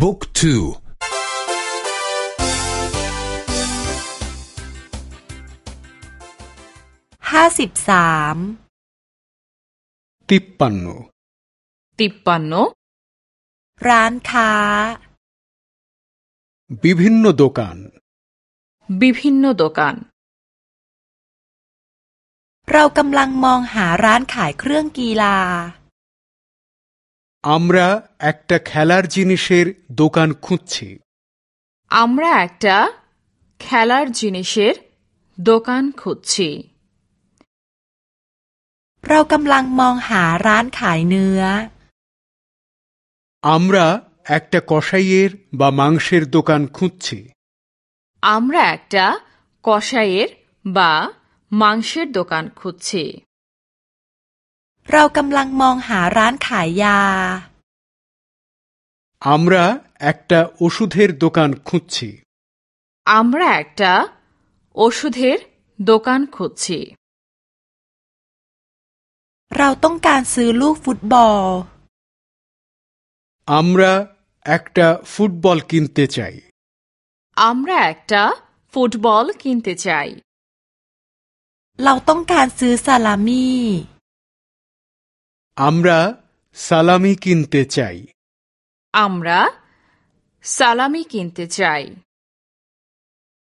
บุ๊กทูห้าสิบสามติปันโนติปันโนร้านค้าบิบินโนดกานบิบินโนดกานเรากำลังมองหาร้านขายเครื่องกีฬา আমরা একটা খেলার জিনিসের দোকান খুঁজছি আমরা একটা খেলার জিনিসের দোকান খুঁজছি เรากำลังมองหาร้านขายเนื้อ আমরা একটা কসাইয়ের বা মাংসের দোকান খুঁজছি আমরা একটা কসাইয়ের বা মাংসের দোকান খুঁজছি เรากำลังมองหาร้านขายยา আমরা একটা ওষুধের দোকান খুঁজছি আমরা একটা ওষুধের দোকান খুঁজছি เราต้องการซื้อลูกฟุตบอล আমরা একটা ফুটবল কিনতে চাই আমরা একটা ফুটবল কিনতে চাই เราต้องการซื้อซาลามี่ আমরা সালামি কিনতে চাই আমরা সালামি কিনতে চাই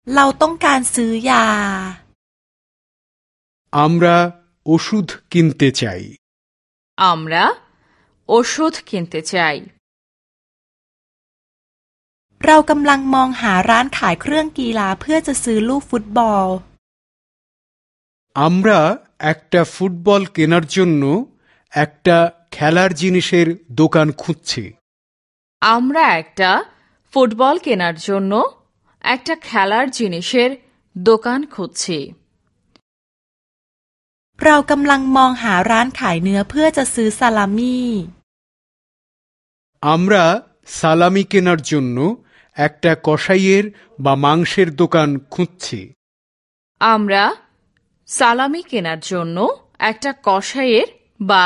เราต้องการซื้อยา আমরা ওষুধ কিনতে চাই আমরা ওষুধ কিনতে চাই เรากำลังมองหาร้านขายเครื่องกีฬาเพื่อจะซื้อลูกฟุตบอล আমরা একটা ফুটবল কেনার জন্য একটা খেলার জিনিসের দোকান খুঁজছি আমরা একটা ফুটবল কেনার জন্য একটা খেলার জিনিসের দোকান খুঁজছি เรากำลังมองหาร้านขายเนื้อเพื่อจะซื้อซาลามี่ আমরা সালামি কেনার জন্য একটা কসাইয়ের বা মাংসের দোকান খুঁজছি আমরা সালামি কেনার জন্য একটা কসাইয়ের বা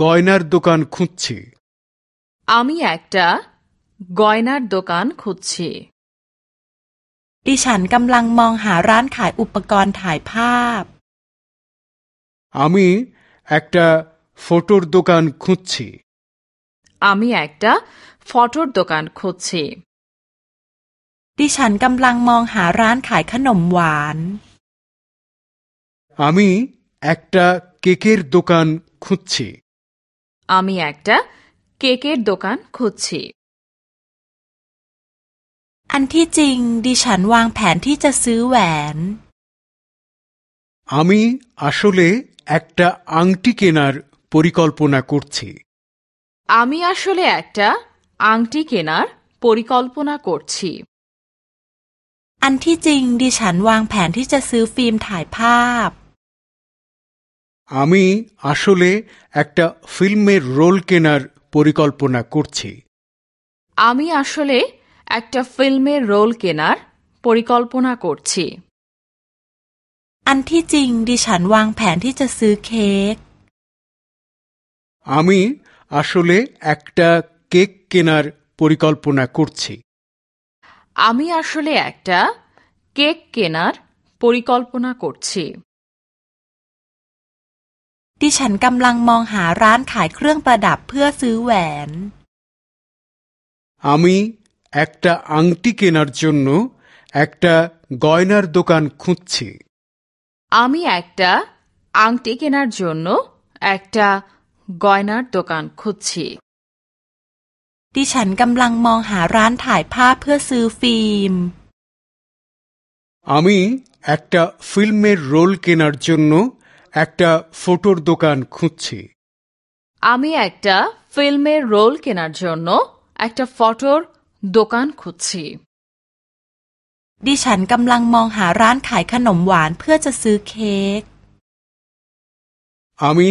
গয়নার দোকান খুঁজছি আমি একটা গয়নার দোকান খুঁজছি ดิฉันกำลังมองหาร้านขายอุปกรณ์ถ่ายภาพ আমি একটা ফটোর দোকান খুঁজছি আমি একটা ফটোর দোকান খুঁজছি ดิฉันกำลังมองหาร้านขายขนมหวาน আমি একটা কেকের দোকান খুঁজছি আমি একটা কেকের দোকান খুঁজছি อันที่จริง ดิฉันวางแผนที่จะซื้อแหวน আমি আসলে একটা আংটি কেনার পরিকল্পনা করছি আমি আসলে একটা আংটি কেনার পরিকল্পনা করছি อันที่จริง ดิฉันวางแผนที่จะซื้อฟิล์มถ่ายภาพ আমি আসলে একটা ফিল্মের রোল কেনার পরিকল্পনা করছি আমি আসলে একটা ফিল্মের রোল কেনার পরিকল্পনা করছি อันที่จริง ดิฉันวางแผนที่จะซื้อเค้ก আমি আসলে একটা কেক কেনার পরিকল্পনা করছি আমি আসলে একটা কেক কেনার পরিকল্পনা করছি ดิฉันกำลังมองหาร้านขายเครื่องประดับเพื่อซื้อแหวน আমি একটা আংটি কেনার জন্য একটা গয়নার দোকান খুঁজছি আমি একটা আংটি কেনার জন্য একটা গয়নার দোকান খুঁজছি ดิฉันกำลังมองหาร้านถ่ายภาพเพื่อซื้อฟิล์ม আমি একটা ফিল্মের রোল কেনার জন্য একটা ফটোর দোকান খুঁজছি আমি একটা ফিল্মের রোল কেনার জন্য একটা ফটোর দোকান খুঁজছি ดิฉันกำลังมองหาร้านขายขนมหวานเพื่อจะซื้อเค้ก আমি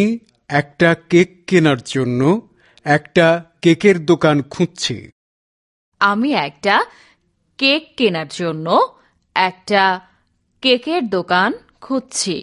একটা কেক কেনার জন্য একটা কেকের দোকান খুঁজছি আমি একটা কেক কেনার জন্য একটা কেকের দোকান খুঁজছি